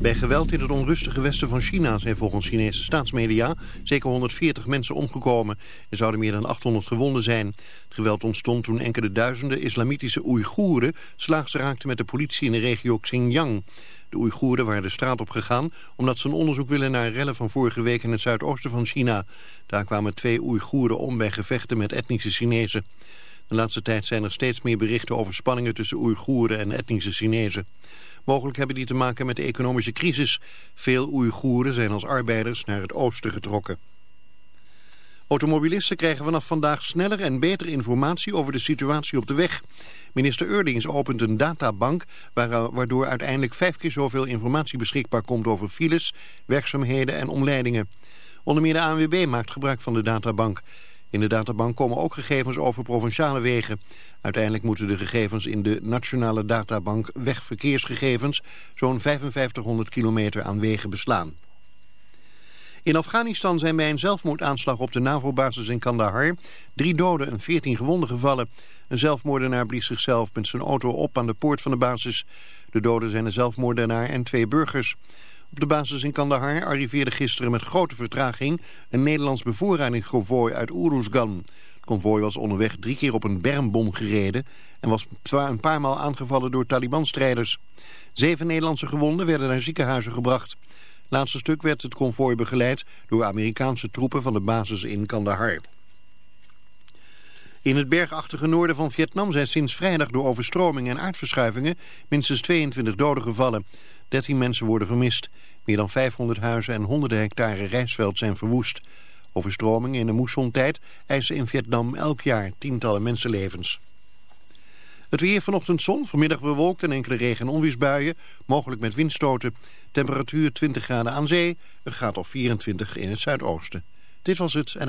Bij geweld in het onrustige westen van China zijn volgens Chinese staatsmedia zeker 140 mensen omgekomen. Er zouden meer dan 800 gewonden zijn. Het geweld ontstond toen enkele duizenden islamitische Oeigoeren slaags raakten met de politie in de regio Xinjiang. De Oeigoeren waren de straat op gegaan omdat ze een onderzoek willen naar rellen van vorige week in het zuidoosten van China. Daar kwamen twee Oeigoeren om bij gevechten met etnische Chinezen. De laatste tijd zijn er steeds meer berichten over spanningen tussen Oeigoeren en etnische Chinezen. Mogelijk hebben die te maken met de economische crisis. Veel Oeigoeren zijn als arbeiders naar het oosten getrokken. Automobilisten krijgen vanaf vandaag sneller en beter informatie over de situatie op de weg. Minister Eurlings opent een databank waardoor uiteindelijk vijf keer zoveel informatie beschikbaar komt over files, werkzaamheden en omleidingen. Onder meer de ANWB maakt gebruik van de databank. In de databank komen ook gegevens over provinciale wegen. Uiteindelijk moeten de gegevens in de nationale databank wegverkeersgegevens zo'n 5500 kilometer aan wegen beslaan. In Afghanistan zijn bij een zelfmoordaanslag op de NAVO-basis in Kandahar drie doden en veertien gewonden gevallen. Een zelfmoordenaar blies zichzelf met zijn auto op aan de poort van de basis. De doden zijn een zelfmoordenaar en twee burgers. Op de basis in Kandahar arriveerde gisteren met grote vertraging een Nederlands bevoorradingsconvooi uit Uruzgan. Het konvooi was onderweg drie keer op een bermbom gereden en was een paar maal aangevallen door Taliban-strijders. Zeven Nederlandse gewonden werden naar ziekenhuizen gebracht. Laatste stuk werd het konvooi begeleid door Amerikaanse troepen van de basis in Kandahar. In het bergachtige noorden van Vietnam zijn sinds vrijdag door overstromingen en aardverschuivingen minstens 22 doden gevallen. 13 mensen worden vermist. Meer dan 500 huizen en honderden hectare rijstveld zijn verwoest. Overstromingen in de moessontijd eisen in Vietnam elk jaar tientallen mensenlevens. Het weer vanochtend zon, vanmiddag bewolkt en enkele regen- en onweersbuien, mogelijk met windstoten. Temperatuur 20 graden aan zee, een graad of 24 in het zuidoosten. Dit was het en...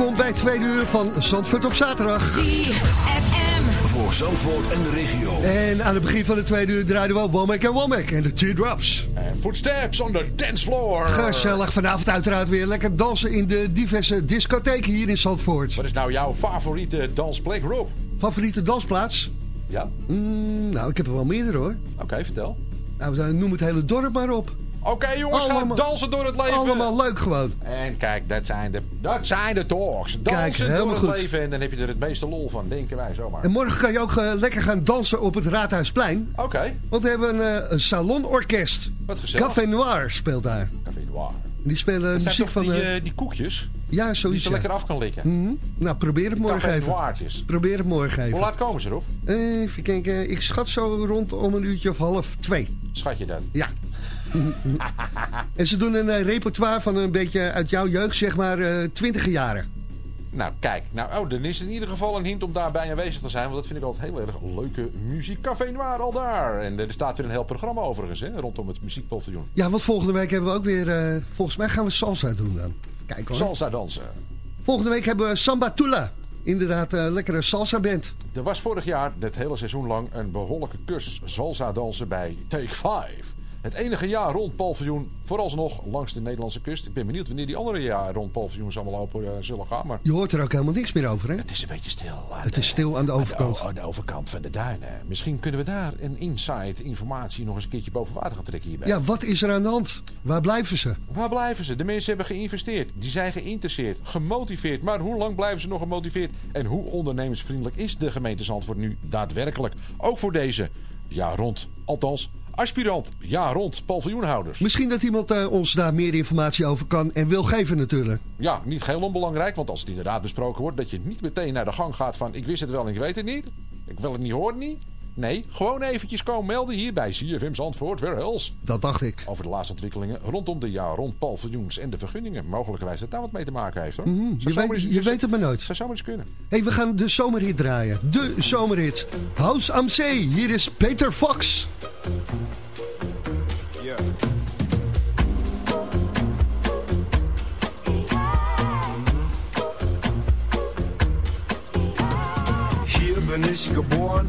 Welkom bij twee uur van Zandvoort op zaterdag. ZFM. Voor Zandvoort en de regio. En aan het begin van de tweede uur draaiden we Womack en Womack en de Teardrops. En footsteps on the dance floor. Gezellig vanavond uiteraard weer lekker dansen in de diverse discotheken hier in Zandvoort. Wat is nou jouw favoriete dansplek, Rob? Favoriete dansplaats? Ja? Mm, nou, ik heb er wel meerdere hoor. Oké, vertel. Nou, noem het hele dorp maar op. Oké jongens, Allemaal- gaan dansen door het leven. Allemaal leuk gewoon. En kijk, dat zijn de, dat zijn de talks. Dansen Kijk, helemaal door het goed. leven en dan heb je er het meeste lol van, denken wij zomaar. En morgen kan je ook eh, lekker gaan dansen op het Raadhuisplein. Oké, Want we hebben een, eh, een salonorkest. wat gezellig. Café Noir speelt daar. Café Noir. Die spelen Dat muziek toch van... die, eh, die koekjes ja, die zoiets. ze ja. lekker af kan likken. Mhm. Nou, probeer het morgen even. Noirtjes. Probeer het morgen even. Hoe laat komen ze erop? Even kijken. Ik schat zo rond om een uurtje of half twee. Schat je dat? Ja. en ze doen een eh, repertoire van een beetje uit jouw jeugd, zeg maar, eh twintige jaren. Nou, kijk. Nou, oh, dan is het in ieder geval een hint om daarbij aanwezig te zijn. Want dat vind ik altijd heel erg leuke muziek. Café Noir al daar. En er staat weer een heel programma overigens, hè, rondom het muziekpaviljoen. Ja, want volgende week hebben we ook weer... eh, volgens mij gaan we salsa doen dan. Kijk hoor. Salsa dansen. Volgende week hebben we Samba Tula. Inderdaad, een lekkere salsa band. Er was vorig jaar, het hele seizoen lang, een behoorlijke cursus salsa dansen bij Take 5. Het enige jaar rond paviljoen, vooralsnog langs de Nederlandse kust. Ik ben benieuwd wanneer die andere jaar rond paviljoens allemaal open eh, zullen gaan. Maar Je hoort er ook helemaal niks meer over, hè? het is een beetje stil. aan Het de- is stil aan de overkant. Aan de, overkant van de duinen. Misschien kunnen we daar een insight, informatie nog eens een keertje boven water gaan trekken hierbij. Ja, wat is er aan de hand? Waar blijven ze? Waar blijven ze? De mensen hebben geïnvesteerd. Die zijn geïnteresseerd, gemotiveerd. Maar hoe lang blijven ze nog gemotiveerd? En hoe ondernemersvriendelijk is de gemeente Zandvoort nu daadwerkelijk? Ook voor deze, ja rond, althans aspirant, ja rond, paviljoenhouders. Misschien dat iemand eh, ons daar meer informatie over kan en wil geven natuurlijk. Ja, niet heel onbelangrijk, want als het inderdaad besproken wordt... dat je niet meteen naar de gang gaat van... ik wist het wel en ik weet het niet. Ik wil het niet horen niet. Nee, gewoon eventjes komen melden hier bij CFM Zandvoort, Werhels. Dat dacht ik. Over de laatste ontwikkelingen rondom de jaar rond paviljoens en de vergunningen. Mogelijkerwijs dat daar wat mee te maken heeft hoor. Mhm, Zou je weet, eens- je weet het maar nooit. Zou zomaar eens kunnen. hey, we gaan de zomerhit draaien. De zomerhit. House am Zee. Hier is Peter Fox. Hier bin ich geboren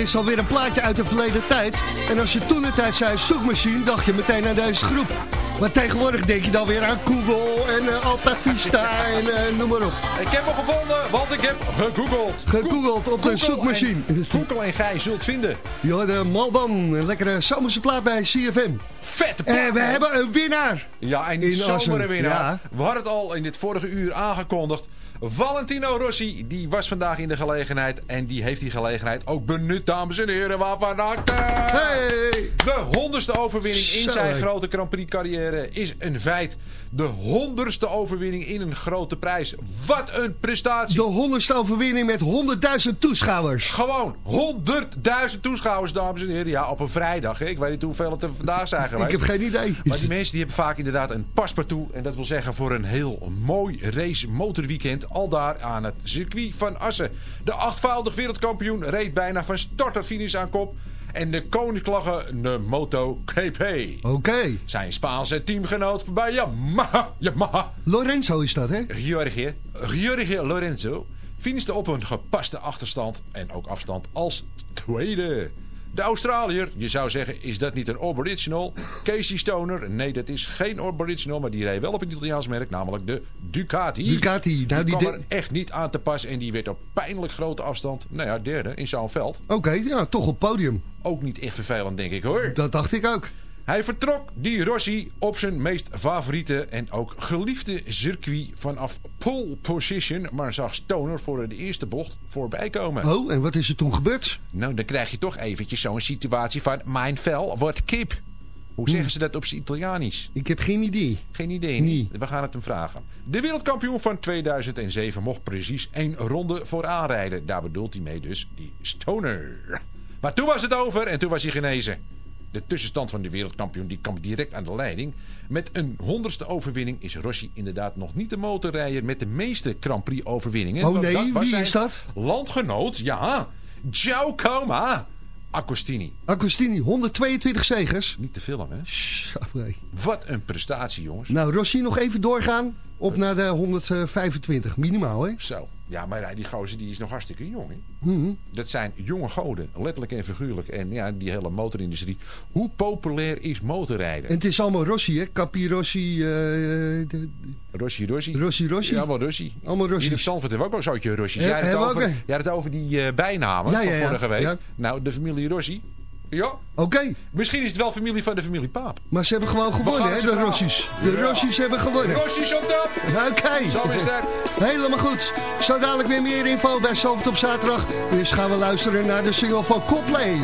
Is alweer een plaatje uit de verleden tijd. En als je toen de tijd zei zoekmachine, dacht je meteen aan deze groep. Maar tegenwoordig denk je dan weer aan Google en eh, Alta Vista en eh, noem maar op. Ik heb hem gevonden, want ik heb gegoogeld. Gegoogeld op de Google zoekmachine. en- Google en gij zult vinden. Ja, de Maldan, een lekkere zomerse plaat bij CFM. Vette En we hebben een winnaar. Ja, en In die Assen. zomer winnaar. Ja. We hadden het al in dit vorige uur aangekondigd. Valentino Rossi, die was vandaag in de gelegenheid. En die heeft die gelegenheid ook benut, dames en heren. Waarvan harte. Hey! De honderdste overwinning in zijn grote Grand Prix carrière is een feit. De honderdste overwinning in een grote prijs. Wat een prestatie. De honderdste overwinning met 100.000 toeschouwers. Gewoon 100.000 toeschouwers, dames en heren. Ja, op een vrijdag. Hè. Ik weet niet hoeveel het er vandaag zijn geweest. Ik heb geen idee. Maar die mensen die hebben vaak inderdaad een paspartout. En dat wil zeggen voor een heel mooi race motorweekend. Al daar aan het circuit van Assen. De achtvoudig wereldkampioen reed bijna van start tot finish aan kop. En de koninklijke Moto GP. Oké. Zijn Spaanse teamgenoot bij Yamaha. Yamaha. Lorenzo is dat, hè? Jorge, Jorge Lorenzo finishte op een gepaste achterstand en ook afstand als tweede. De Australiër, je zou zeggen, is dat niet een aboriginal? Casey Stoner, nee dat is geen aboriginal, maar die reed wel op een Italiaans merk, namelijk de Ducati. Ducati, nou, die die kwam er echt niet aan te pas en die werd op pijnlijk grote afstand, nou ja, derde in zo'n veld. Oké, ja, toch op podium. Ook niet echt vervelend, denk ik hoor. Dat dacht ik ook. Hij vertrok die Rossi op zijn meest favoriete en ook geliefde circuit vanaf pole position, maar zag Stoner voor de eerste bocht voorbij komen. Oh, en wat is er toen gebeurd? Nou, dan krijg je toch eventjes zo'n situatie van mijn vel wordt kip. Hoe zeggen ze dat op zijn Italianisch? Ik heb geen idee. Geen idee. niet. We gaan het hem vragen. De wereldkampioen van 2007 mocht precies één ronde voor aanrijden. Daar bedoelt hij mee dus die Stoner. Maar toen was het over en toen was hij genezen. De tussenstand van de wereldkampioen die kwam direct aan de leiding. Met een honderdste overwinning is Rossi inderdaad nog niet de motorrijder met de meeste Grand Prix overwinningen. Oh nee, was wie is dat? Landgenoot, ja. Giacomo Agostini. Agostini, 122 zegers. Niet te filmen, hè? Nee. Wat een prestatie, jongens. Nou, Rossi nog even doorgaan. Op naar de 125, minimaal, hè? Zo. Ja, maar die gozer die is nog hartstikke jong, hè? Mhm. Dat zijn jonge goden, letterlijk en figuurlijk. En ja, die hele motorindustrie. Hoe populair is motorrijden? En het is allemaal Rossi, hè? Capi Rossi, eh, de- Rossi, Rossi. Rossi, Rossi. Ja, wel Rossi. Allemaal Rossi. Hier op Zandvoort hebben we ook Rossi's. Ja, Jij had het over, jij had het over die eh, bijnamen Ja, ja, van ja. vorige week. Nou, de familie Rossi. Ja. Oké, Misschien is het wel familie van de familie Paap. maar ze hebben gewoon gewonnen, hè? De vragen. Rossi's. De Ja. Rossi's hebben gewonnen. Rossi's op top! Oké. Zo is dat. Helemaal goed. Zo dadelijk weer meer info bij Zalvert op zaterdag. Dus gaan we luisteren naar de single van Coldplay.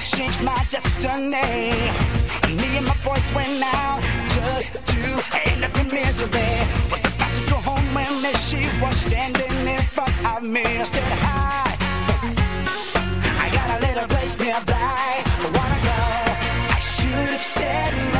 Changed my destiny. Me and my boys went out just to end up in misery. Was about to go home when there she was standing in front of me. I said, Hi, I got a little place nearby. Wanna go? I should have said no.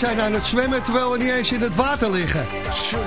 Wij zijn aan het zwemmen terwijl we niet eens in het water liggen.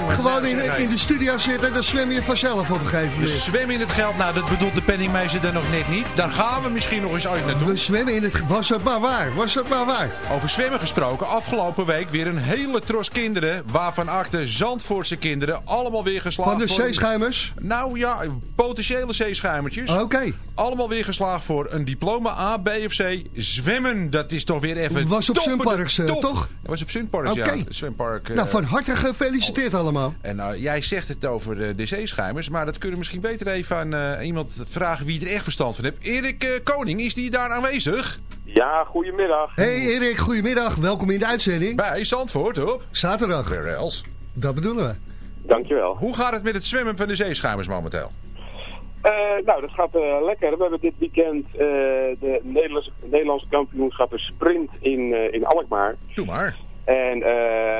Gewoon in, in de studio zitten, dan zwem je vanzelf op een gegeven We moment. zwemmen in het geld. Nou, dat bedoelt de penningmeester dan nog net niet. Daar gaan we misschien nog eens uit naartoe. We zwemmen in het... Was dat maar waar? Was dat maar waar? Over zwemmen gesproken. Afgelopen week weer een hele tros kinderen. Waarvan achter Zandvoortse kinderen. Allemaal weer geslaagd. Van de voor- zeeschuimers? Nou ja, potentiële zeeschuimertjes. Oké. Allemaal weer geslaagd voor een diploma A, B of C. Zwemmen, dat is toch weer even Was op Sunparks, eh, toch? Het was op Sunparks, Oké. ja. Zwempark. eh, Nou, van harte gefeliciteerd allemaal. En nou, jij zegt het over eh, de zeeschuimers, maar dat kunnen we misschien beter even aan eh, iemand vragen wie er echt verstand van heeft. Erik eh, Koning, is die daar aanwezig? Ja, goedemiddag. Hey Erik, goedemiddag. Welkom in de uitzending. Bij Zandvoort, op. Zaterdag. Where else? Dat bedoelen we. Dankjewel. Hoe gaat het met het zwemmen van de zeeschuimers momenteel? Eh, nou, dat gaat eh, lekker. We hebben dit weekend eh, de Nederlandse, Nederlandse kampioenschappen sprint in, in Alkmaar. Doe maar. En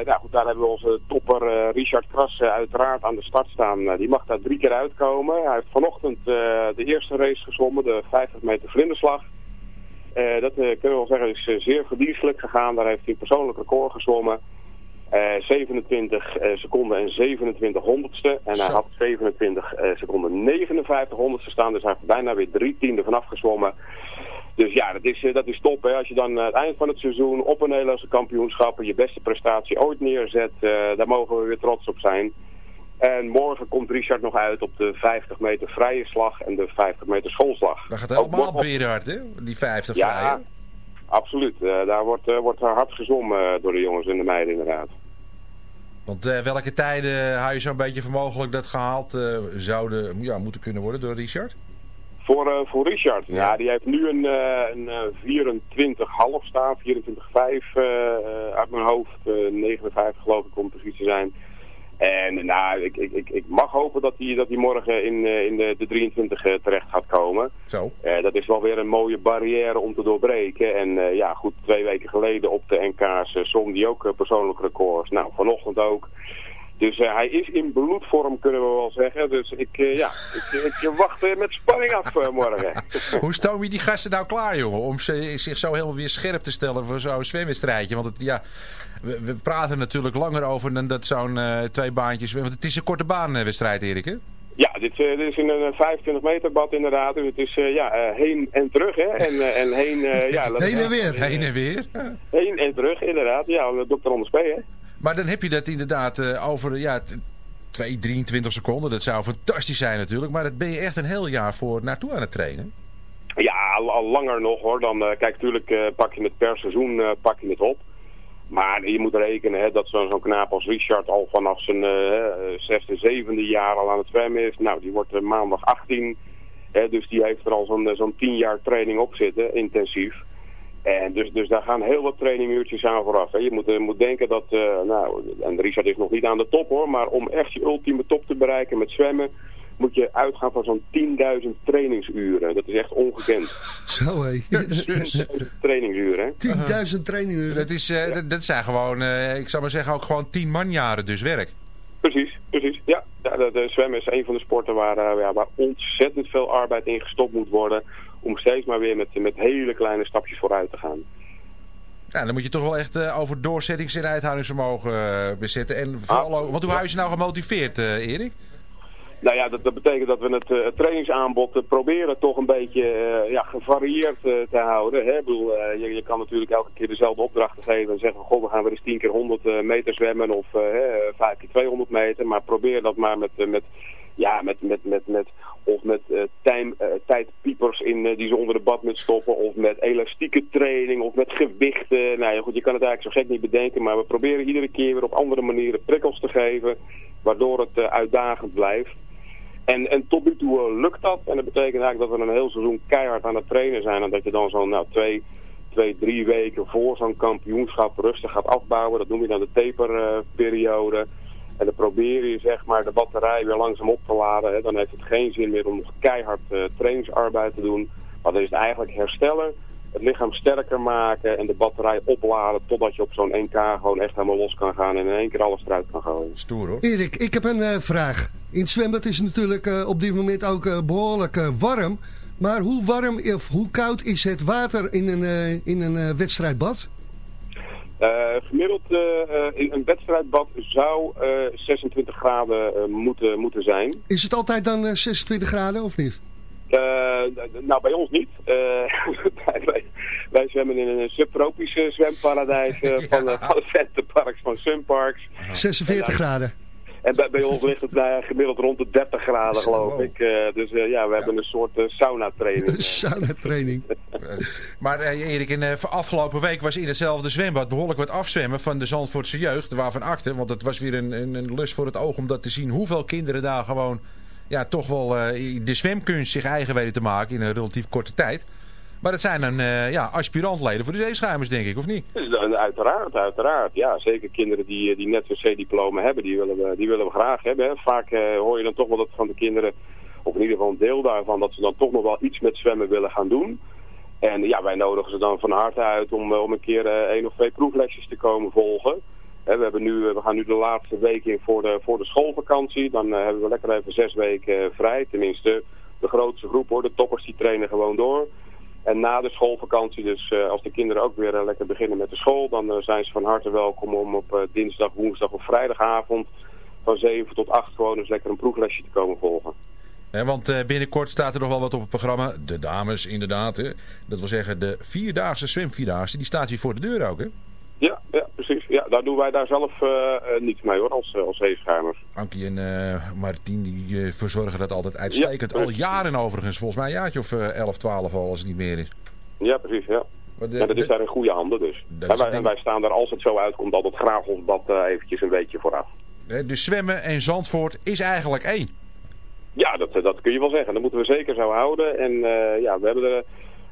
nou goed, daar hebben we onze topper Richard Kras eh, uiteraard aan de start staan. Die mag daar drie keer uitkomen. Hij heeft vanochtend de eerste race gezwommen, de 50 meter vlinderslag. Dat kunnen we wel zeggen is zeer verdienstelijk gegaan. Daar heeft hij een persoonlijk record gezwommen. Eh, 27 eh, seconden en 27 honderdste. En hij had 27 eh, seconden 59 honderdste staan. Dus hij heeft bijna weer drie tiende vanaf gezwommen. Dus ja, dat is, eh, dat is top. Hè. Als je dan aan het eind van het seizoen op een Nederlandse kampioenschappen je beste prestatie ooit neerzet, eh, daar mogen we weer trots op zijn. En morgen komt Richard nog uit op de 50 meter vrije slag en de 50 meter schoolslag. Dat gaat Ook helemaal berenhard, hè? Die 50 Ja, vrije. Absoluut. Eh, daar wordt, eh, wordt hard gezwommen eh, door de jongens en de meiden inderdaad. Want welke tijden hou je zo'n beetje voor mogelijk dat gehaald eh, zouden ja, moeten kunnen worden door Richard? Voor, voor Richard, ja. die heeft nu een, een eh, 24,5 staan, 24,5 eh, eh, uit mijn hoofd, eh, 59 geloof ik om precies te zijn. En nou, ik, ik, ik, ik mag hopen dat hij, dat hij morgen in, eh, in de, de 23 eh, terecht gaat komen. Zo. Eh, dat is wel weer een mooie barrière om te doorbreken. En ja, goed, twee weken geleden op de NK's som die ook persoonlijke records. Nou, vanochtend ook. Dus hij is in bloedvorm, kunnen we wel zeggen. Dus ik, ja, ik, ik wacht eh, met spanning af morgen. Hoe stoom je die gasten nou klaar, jongen? Om ze, zich zo helemaal weer scherp te stellen voor zo'n zwemwedstrijdje. Want het, ja, we, we praten natuurlijk langer over dan dat zo'n eh, twee baantjes... Want het is een korte baanwedstrijd, Erik, hè? Ja, dit, eh, dit is in een eh, 25 meter bad inderdaad. Het is eh, ja, eh, heen en terug. Hè? En, eh, en heen, eh, ja, Heen en weer. Heen en weer. Heen en terug, inderdaad. Ja, dokter Anders P. Hè? Maar dan heb je dat inderdaad eh, over ja, t- 2, 23 seconden. Dat zou fantastisch zijn natuurlijk. Maar dat ben je echt een heel jaar voor naartoe aan het trainen. Ja, al, al langer nog hoor. Dan, eh, kijk, natuurlijk eh, pak je het per seizoen eh, pak je het op. Maar je moet rekenen hè, dat zo'n zo'n knaap als Richard al vanaf zijn eh, zesde, zevende jaar al aan het zwemmen is. Nou, die wordt eh, maandag 18. Hè, dus die heeft er al zo'n eh, zo'n 10 jaar training op zitten, intensief. En dus, dus daar gaan heel wat traininguurtjes aan vooraf. Hè. Je moet, moet denken dat, nou, en Richard is nog niet aan de top hoor, maar om echt je ultieme top te bereiken met zwemmen, moet je uitgaan van zo'n 10.000 trainingsuren. Dat is echt ongekend. Zo hé. 10.000 trainingsuren, hè? 10.000 trainingen. Dat, is, eh, dat, dat zijn gewoon, eh, ik zou maar zeggen, ook gewoon 10 manjaren dus werk. Precies, precies. Ja, ja de, de zwemmen is een van de sporten waar, eh, ja, waar ontzettend veel arbeid in gestopt moet worden. Om steeds maar weer met, met hele kleine stapjes vooruit te gaan. Ja, dan moet je toch wel echt eh, over doorzettings- en uithoudingsvermogen eh, bezitten. En vooral ook, want hoe hou je ze nou gemotiveerd, eh, Erik? Nou ja, dat, betekent dat we het, eh, trainingsaanbod eh, proberen toch een beetje eh, ja, gevarieerd te houden. Hè? Ik bedoel, je, je kan natuurlijk elke keer dezelfde opdrachten geven en zeggen god, we gaan weer eens 10 keer 100 eh, meter zwemmen of eh, hè, 5 keer 200 meter. Maar probeer dat maar met, met, ja, met, met, met, met, of met time, tijdpiepers in die ze onder de badmuts stoppen of met elastieke training of met gewichten. Nou ja, goed, je kan het eigenlijk zo gek niet bedenken, maar we proberen iedere keer weer op andere manieren prikkels te geven, waardoor het uitdagend blijft. En, en tot nu toe eh, lukt dat. En dat betekent eigenlijk dat we een heel seizoen keihard aan het trainen zijn. En dat je dan zo'n nou, twee, twee, drie weken voor zo'n kampioenschap rustig gaat afbouwen. Dat noem je dan de taperperiode. en dan probeer je zeg maar de batterij weer langzaam op te laden. Hè. Dan heeft het geen zin meer om nog keihard eh, trainingsarbeid te doen. Maar dan is het eigenlijk herstellen. Het lichaam sterker maken en de batterij opladen totdat je op zo'n 1K gewoon echt helemaal los kan gaan en in één keer alles eruit kan gooien. Stoer hoor. Erik, ik heb een eh, vraag. In het zwembad is het natuurlijk eh, op dit moment ook eh, behoorlijk eh, warm. Maar hoe warm of hoe koud is het water in een, eh, in een eh, wedstrijdbad? Eh, gemiddeld in een wedstrijdbad zou eh, 26 graden eh, moeten, moeten zijn. Is het altijd dan eh, 26 graden of niet? Eh, nou, bij ons niet. Eh, wij, wij zwemmen in een subtropische zwemparadijs eh, van, eh, van de centerparks, van Sunparks. 46 graden. En bij, bij ons ligt het ja, gemiddeld rond de 30 graden, geloof ik. Eh, dus eh, ja, we hebben een soort eh, sauna-training. Sauna-training. Maar eh, Erik, in de afgelopen week was in hetzelfde zwembad behoorlijk wat afzwemmen van de Zandvoortse jeugd. Waarvan achter, want het was weer een, een, een lust voor het oog om dat te zien. Hoeveel kinderen daar gewoon ja, toch wel eh, de zwemkunst zich eigen weten te maken in een relatief korte tijd. Maar dat zijn dan eh, ja, aspirantleden voor de zeeschuimers, denk ik, of niet? Dus, eh, uiteraard, uiteraard. Ja, zeker kinderen die, eh, die net een C-diploma hebben, die willen, we, die willen we graag hebben. Vaak eh, hoor je dan toch wel dat van de kinderen, of in ieder geval een deel daarvan, dat ze dan toch nog wel iets met zwemmen willen gaan doen. En ja, wij nodigen ze dan van harte uit om, om een keer eh, één of twee proeflesjes te komen volgen. Hè, we, hebben nu, we gaan nu de laatste week in voor de, voor de schoolvakantie. Dan hebben we lekker even zes weken vrij. Tenminste, de grootste groep hoor. De toppers die trainen gewoon door. En na de schoolvakantie, dus eh, als de kinderen ook weer eh, lekker beginnen met de school, dan eh, zijn ze van harte welkom om op dinsdag, woensdag of vrijdagavond van 7 tot 8 gewoon eens lekker een proeflesje te komen volgen. Hè, want binnenkort staat er nog wel wat op het programma. De dames, inderdaad. Hè. Dat wil zeggen, de vierdaagse zwemvierdaagse, die staat hier voor de deur ook, hè? Ja, ja precies. Ja, daar doen wij daar zelf eh, eh, niets mee hoor, als, als zeeschuimers. Ankie en uh, Martien die verzorgen dat altijd uitstekend. Ja, al jaren overigens, volgens mij een jaartje of uh, 11, 12 al als het niet meer is. Ja, precies, ja. Maar de, ja, dat de, is daar in goede handen dus. En wij, en wij, staan daar als het zo uitkomt altijd graag ons bad uh, eventjes een beetje vooraf. Dus zwemmen en Zandvoort is eigenlijk één. Ja, dat, dat kun je wel zeggen. Dat moeten we zeker zo houden. En uh, ja, we hebben er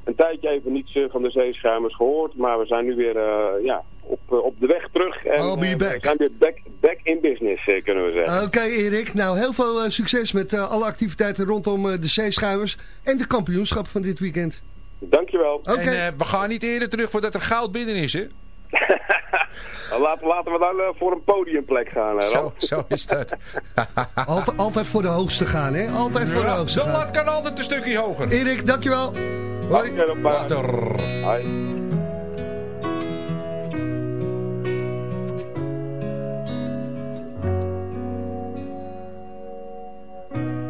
een tijdje even niets van de zeeschuimers gehoord. Maar we zijn nu weer uh, ja, op, eh, op de weg terug. En, I'll be eh, back. We zijn weer back, back in business, eh, kunnen we zeggen. Oké Erik, nou heel veel succes met alle activiteiten rondom de zeeschuimers en de kampioenschap van dit weekend. Dankjewel. Oké. En we gaan niet eerder terug voordat er goud binnen is, hè? Nou, laten, laten we dan voor een podiumplek gaan. Hè, Zo, zo is dat. Altijd, altijd voor de hoogste gaan, hè? Altijd voor de hoogste de lat kan altijd een stukje hoger. Erik, dankjewel. Hoi. Later. Hoi.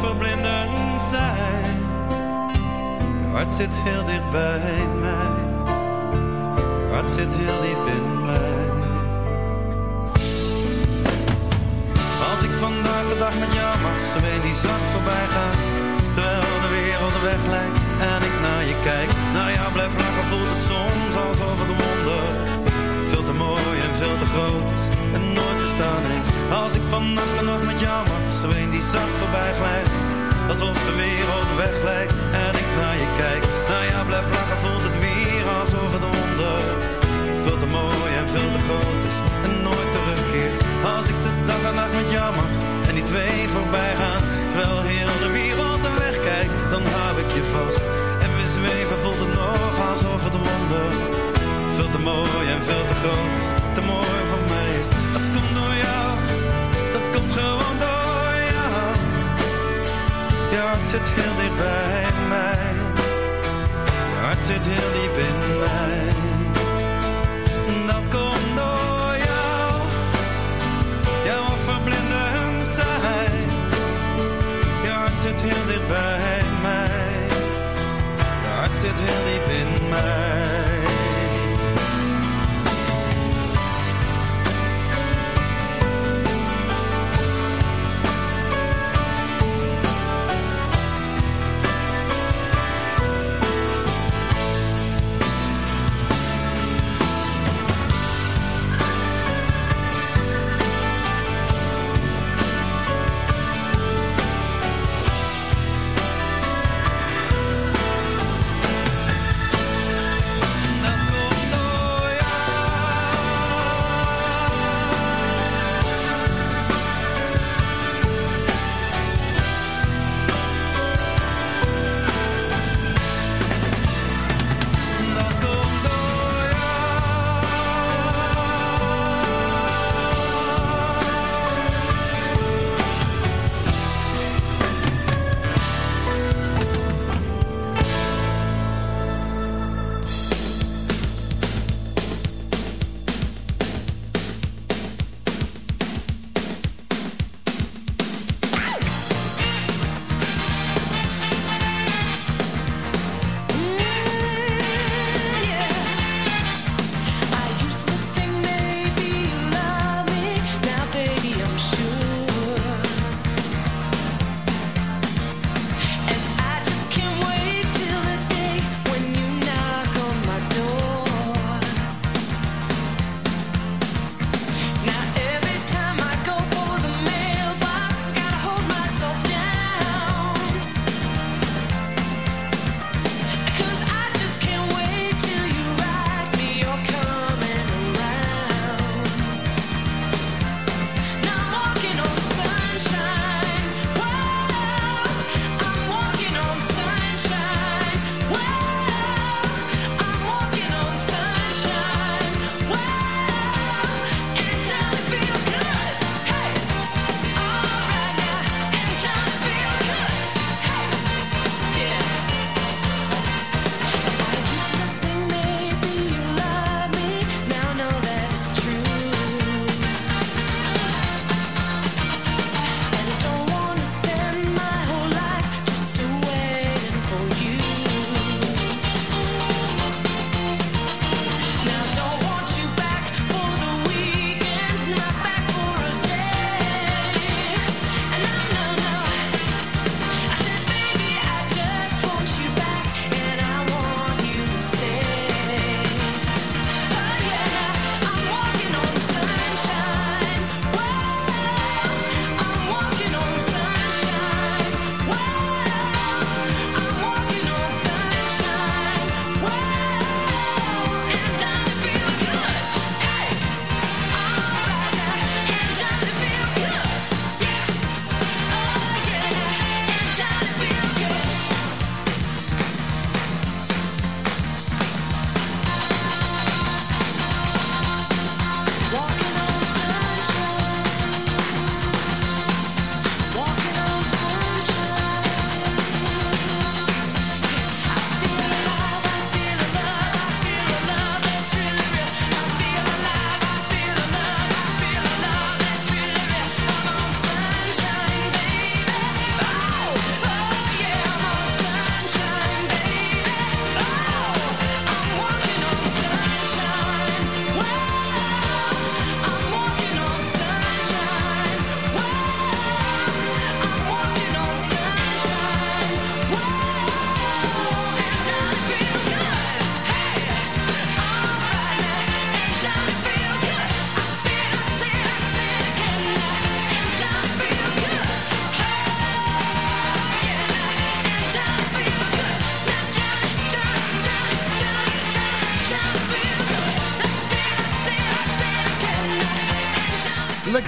verblindend zijn. Je hart zit heel dicht bij mij. Je hart zit heel diep in mij. Als ik vandaag de dag met jou mag, zo weet die zacht voorbij gaat. Terwijl de wereld de weg lijkt en ik naar je kijk. Naar jou blijf lachen voelt het soms alsof het wonder. Veel te groot is en nooit bestaan heeft. Als ik vannacht de nacht met jou mag, zo een die zacht voorbij glijdt. Alsof de wereld weg lijkt en ik naar je kijk. Naar jou blijf lachen voelt het weer alsof het wonder. Veel te mooi en veel te groot is en nooit terugkeert. Als ik de dag en nacht met jou mag en die twee voorbij gaan. Terwijl heel de wereld de weg kijkt, dan hou ik je vast. En we zweven voelt het nog alsof het wonder. Veel te mooi en veel te groot zit heel dicht bij mij. Je hart zit heel diep in mij.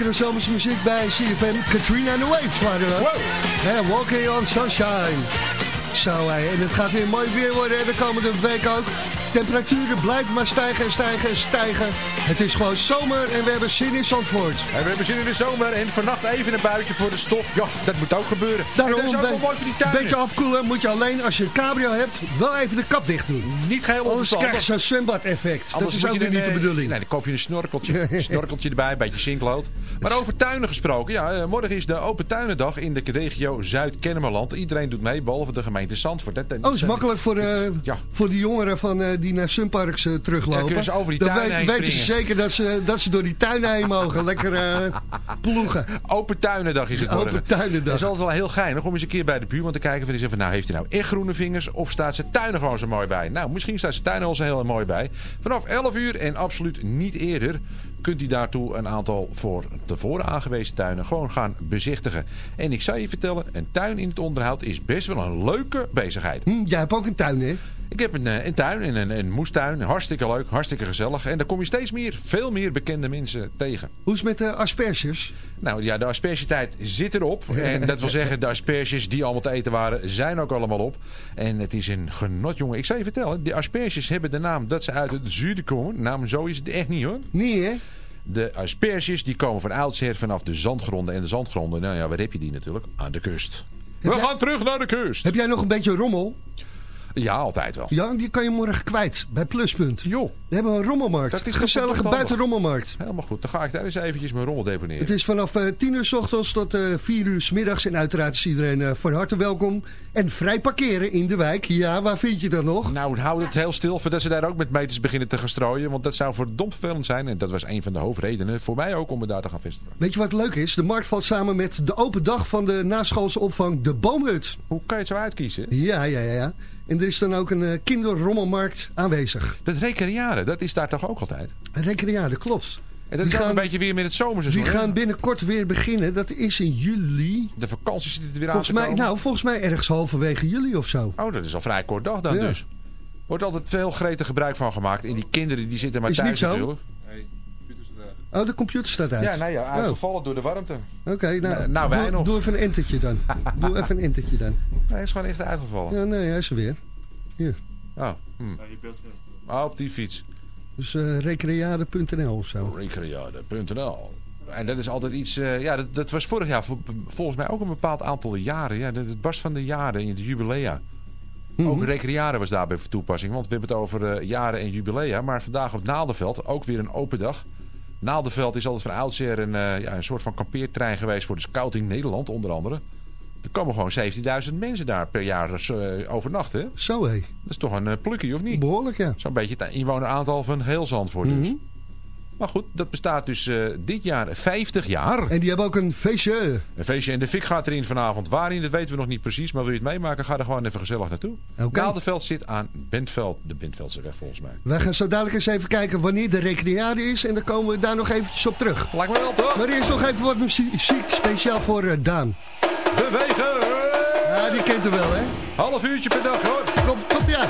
Lekkere zomerse muziek bij CFM. Katrina and the Waves waren dat. Hè, walking on Sunshine. Zo, hè. en het gaat weer mooi weer worden hè, de komende week ook. Temperaturen blijven maar stijgen en stijgen en stijgen. Het is gewoon zomer en we hebben zin in Zandvoort. En we hebben zin in de zomer en vannacht even een buitje voor de stof. Ja, dat moet ook gebeuren. Daarom dat is ook een wel mooi voor die tuinen. beetje afkoelen moet je alleen als je een cabrio hebt wel even de kap dicht doen. Niet geheel Anders krijg je zo'n zwembad-effect. Dat Anders is moet ook weer een, niet de eh, bedoeling. Nee, dan koop je een snorkeltje, een snorkeltje erbij, een beetje zinklood. Maar over tuinen gesproken. Ja, eh, morgen is de Open Tuinendag in de regio Zuid-Kennemerland. Iedereen doet mee, behalve de gemeente Zandvoort. Dat, dat Oh, is zijn- makkelijk voor, de, Ja. voor die jongeren van, eh, die naar Sunparks eh, Ja, teruglopen. kunnen ze over die Dan weet- heen weten ze springen. zeker dat ze, dat ze door die tuinen heen mogen. Lekker eh, ploegen. Open Tuinendag is het Open morgen. Tuinendag. Dat is altijd wel heel geinig om eens een keer bij de buurman te kijken. Of die van, nou, heeft hij nou echt groene vingers of staat zijn tuinen gewoon zo mooi bij? Nou, misschien staat zijn tuinen al zo heel mooi bij. Vanaf 11 uur en absoluut niet eerder kunt u daartoe een aantal voor tevoren aangewezen tuinen gewoon gaan bezichtigen. En ik zou je vertellen, een tuin in het onderhoud is best wel een leuke bezigheid. Hm, jij hebt ook een tuin, hè? Ik heb een, eh, een tuin en een, een moestuin. Hartstikke leuk, hartstikke gezellig. En daar kom je steeds meer, veel meer bekende mensen tegen. Hoe is het met de asperges? Nou ja, de aspergetijd zit erop. En dat wil zeggen, de asperges die allemaal te eten waren, zijn ook allemaal op. En het is een genot, jongen. Ik zal je vertellen, de asperges hebben de naam dat ze uit het zuiden komen. Nou, zo is het echt niet hoor. Nee, hè? De asperges die komen van oudsher vanaf de zandgronden. En de zandgronden, nou ja, waar heb je die natuurlijk? Aan de kust. We gaan terug naar de kust. Heb jij nog een beetje rommel? Ja, altijd wel. Ja, die kan je morgen kwijt bij Pluspunt. Joh. We hebben een rommelmarkt. Dat is Gezellige buitenrommelmarkt. Helemaal goed. Dan ga ik daar eens eventjes mijn rommel deponeren. Het is vanaf eh, 10 uur s ochtends tot eh 4 uur s middags. En uiteraard is iedereen eh, van harte welkom. En vrij parkeren in de wijk. Ja, waar vind je dat nog? Nou, houd het heel stil voordat ze daar ook met meters beginnen te gaan strooien. Want dat zou verdomd vervelend zijn. En dat was een van de hoofdredenen voor mij ook om me daar te gaan vestigen. Weet je wat leuk is? De markt valt samen met de open dag van de naschoolse opvang De Boomhut. Hoe kan je het zo uitkiezen? Ja, ja, ja. ja. En er is dan ook een eh, kinderrommelmarkt aanwezig. Dat recreëren, dat is daar toch ook altijd? Recreade, klopt. En dat is ook een beetje weer met het zomerseizoen. Die gaan binnenkort weer beginnen. Dat is in juli. De vakanties zitten er weer Volgens aan te mij, komen. nou, volgens mij ergens halverwege juli of zo. Oh, dat is al vrij kort dag dan Ja. dus. Wordt altijd veel gretig gebruik van gemaakt. En die kinderen die zitten maar Is thuis niet zo? natuurlijk. Oh, de computer staat uit. Ja, nee, ja, Oh. uitgevallen door de warmte. Oké, nou, Nou, nou, wij doe, nog. doe even een entertje dan. doe even een entertje dan. Nee, hij is gewoon echt uitgevallen. Ja, nee, hij is er weer. Hier. Oh, hm. Ah, op die fiets. Dus eh recreade.nl of zo. Recreade.nl En dat is altijd iets... eh, ja, dat, dat was vorig jaar vol- volgens mij ook een bepaald aantal jaren. Ja, het barst van de jaren in de jubilea. Mhm. Ook recreade was daarbij voor toepassing. Want we hebben het over eh, jaren en jubilea. Maar vandaag op Naaldenveld ook weer een open dag. Naaldenveld is altijd van oudsher een, eh, ja, een soort van kampeertrein geweest voor de Scouting Nederland onder andere. Er komen gewoon 17.000 mensen daar per jaar eh, overnachten. Zo hé. Dat is toch een uh, plukkie, of niet? Behoorlijk, ja. Zo'n beetje het inwoneraantal van heel Zandvoort dus. Mhm. Maar goed, dat bestaat dus eh, dit jaar 50 jaar. En die hebben ook een feestje. Een feestje en de fik gaat erin vanavond. Waarin, dat weten we nog niet precies. Maar wil je het meemaken, ga er gewoon even gezellig naartoe. Naaldenveld zit aan Bentveld, de Bentveldse weg volgens mij. Wij gaan zo dadelijk eens even kijken wanneer de recreade is. En dan komen we daar nog eventjes op terug. Lijkt me wel toch? Maar eerst nog even wat muziek speciaal voor eh, Daan. Bewegen! Ja, die kent hem wel, hè? Half uurtje per dag hoor. Komt, komt ja.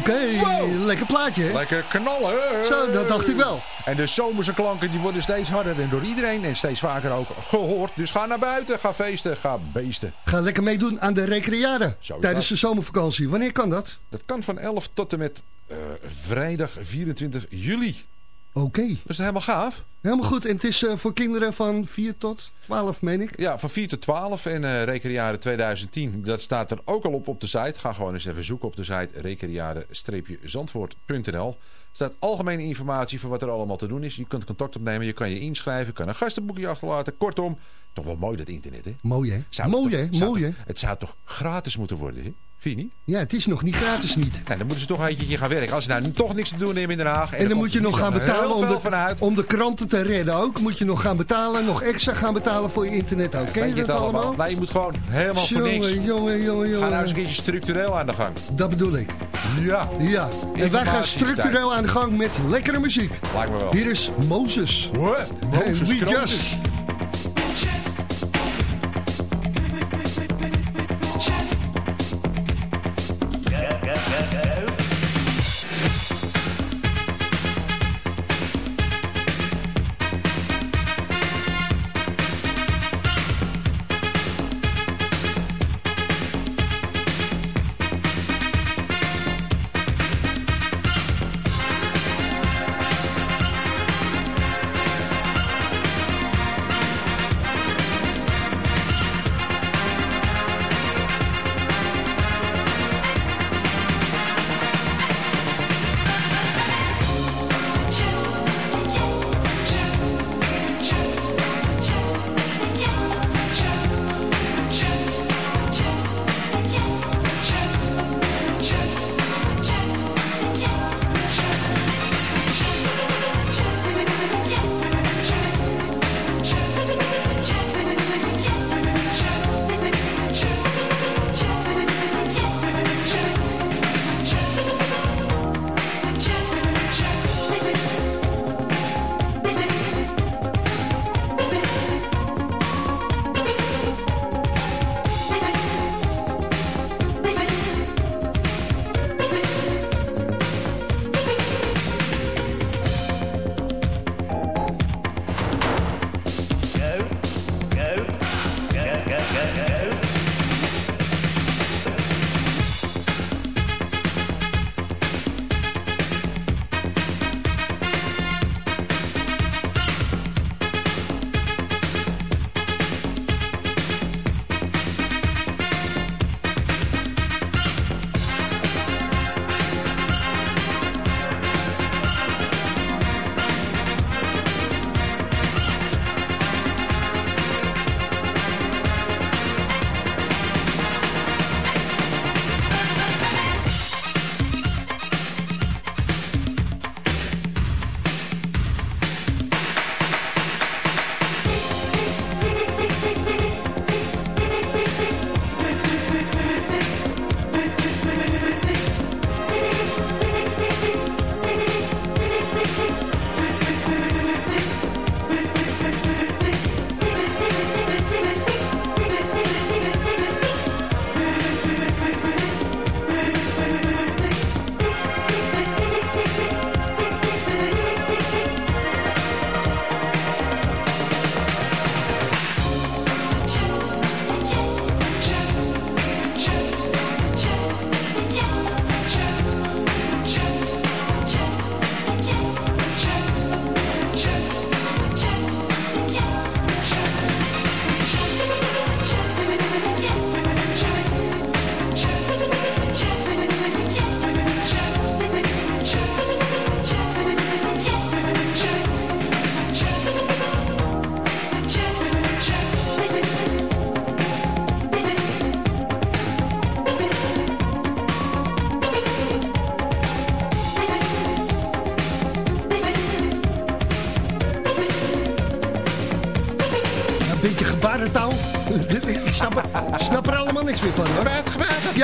Oké, lekker plaatje? Lekker knallen. Zo, dat dacht ik wel. En de zomerse klanken die worden steeds harder en door iedereen en steeds vaker ook gehoord. Dus ga naar buiten, ga feesten, ga beesten. Ga lekker meedoen aan de recreade tijdens de zomervakantie. Wanneer kan dat? Dat kan van 11 tot en met eh, vrijdag 24 juli. Oké. Dat is helemaal gaaf. Helemaal goed. En het is eh, voor kinderen van 4 tot 12, meen ik. Ja, van 4 tot 12 en eh Rekenjaren 2010. Dat staat er ook al op op de site. Ga gewoon eens even zoeken op de site rekenjaren-zandvoort.nl. Er staat algemene informatie voor wat er allemaal te doen is. Je kunt contact opnemen, je kan je inschrijven, je kan een gastenboekje achterlaten. Kortom, toch wel mooi dat internet, hè? Mooi, hè? Zou het Mooi, toch- hè? zou Mooi, toch- hè? Het zou toch gratis moeten worden, hè? Vind je niet? Ja, het is nog niet gratis niet. Nou, dan moeten ze toch een eentje gaan werken. Als ze nou toch niks te doen hebben in Den Haag. En dan moet je nog gaan betalen om de, om de kranten te redden ook. Moet je nog gaan betalen, nog extra gaan betalen voor je internet ook. Ken je dat allemaal? Nee, je moet gewoon helemaal voor niks. Jongen, jongen, jongen, Ga nou eens een jongen. keertje structureel aan de gang. Dat bedoel ik. Ja. Ja. En wij gaan structureel aan de gang met lekkere muziek. Lijkt me wel. Hier is Moses. What? Moses We Krokus. Just.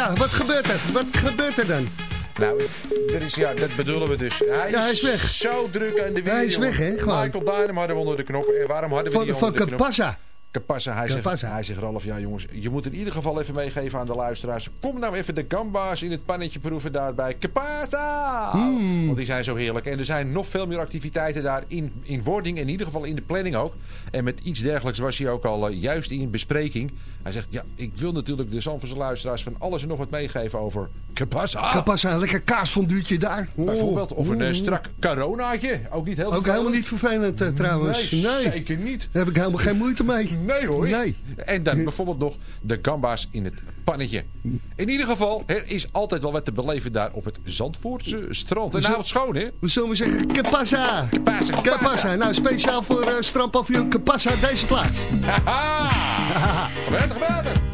Ja, wat gebeurt er? Wat gebeurt er dan? Nou, er is, ja, dat bedoelen we dus. Hij, Ja, hij is weg. Zo druk aan de weer. Hij is weg, hè, gewoon. Michael Dynam hadden we onder de knop. En waarom hadden we Van, die van onder de knop? Capassa. Kapassa. Hij zegt, hij zegt, Ralf, ja jongens, je moet in ieder geval even meegeven aan de luisteraars. Kom nou even de gamba's in het pannetje proeven daarbij. Kapassa! Hmm. Want die zijn zo heerlijk. En er zijn nog veel meer activiteiten daar in, in wording. In ieder geval in de planning ook. En met iets dergelijks was hij ook al eh, juist in bespreking. Hij zegt, ja, ik wil natuurlijk de Zandvoortse luisteraars van alles en nog wat meegeven over Kapassa. Kapassa, lekker kaasfonduutje daar. Oh. Bijvoorbeeld, of een eh, strak coronaatje. Ook niet heel Ook helemaal niet vervelend eh, trouwens. Nee, zeker niet. Daar heb ik helemaal geen moeite mee. Nee hoor. Nee. En dan bijvoorbeeld nog de gamba's in het pannetje. In ieder geval, er is altijd wel wat te beleven daar op het Zandvoortse strand. En nou het schoon, hè? We zullen maar zeggen, Kapassa. Kapassa, Kapassa. Nou, speciaal voor uh, strandpavillon Kapassa deze plaats. Haha! Geweldig water!